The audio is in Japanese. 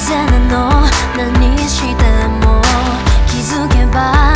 風なの。何しても気づけば